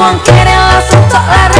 one getting lost,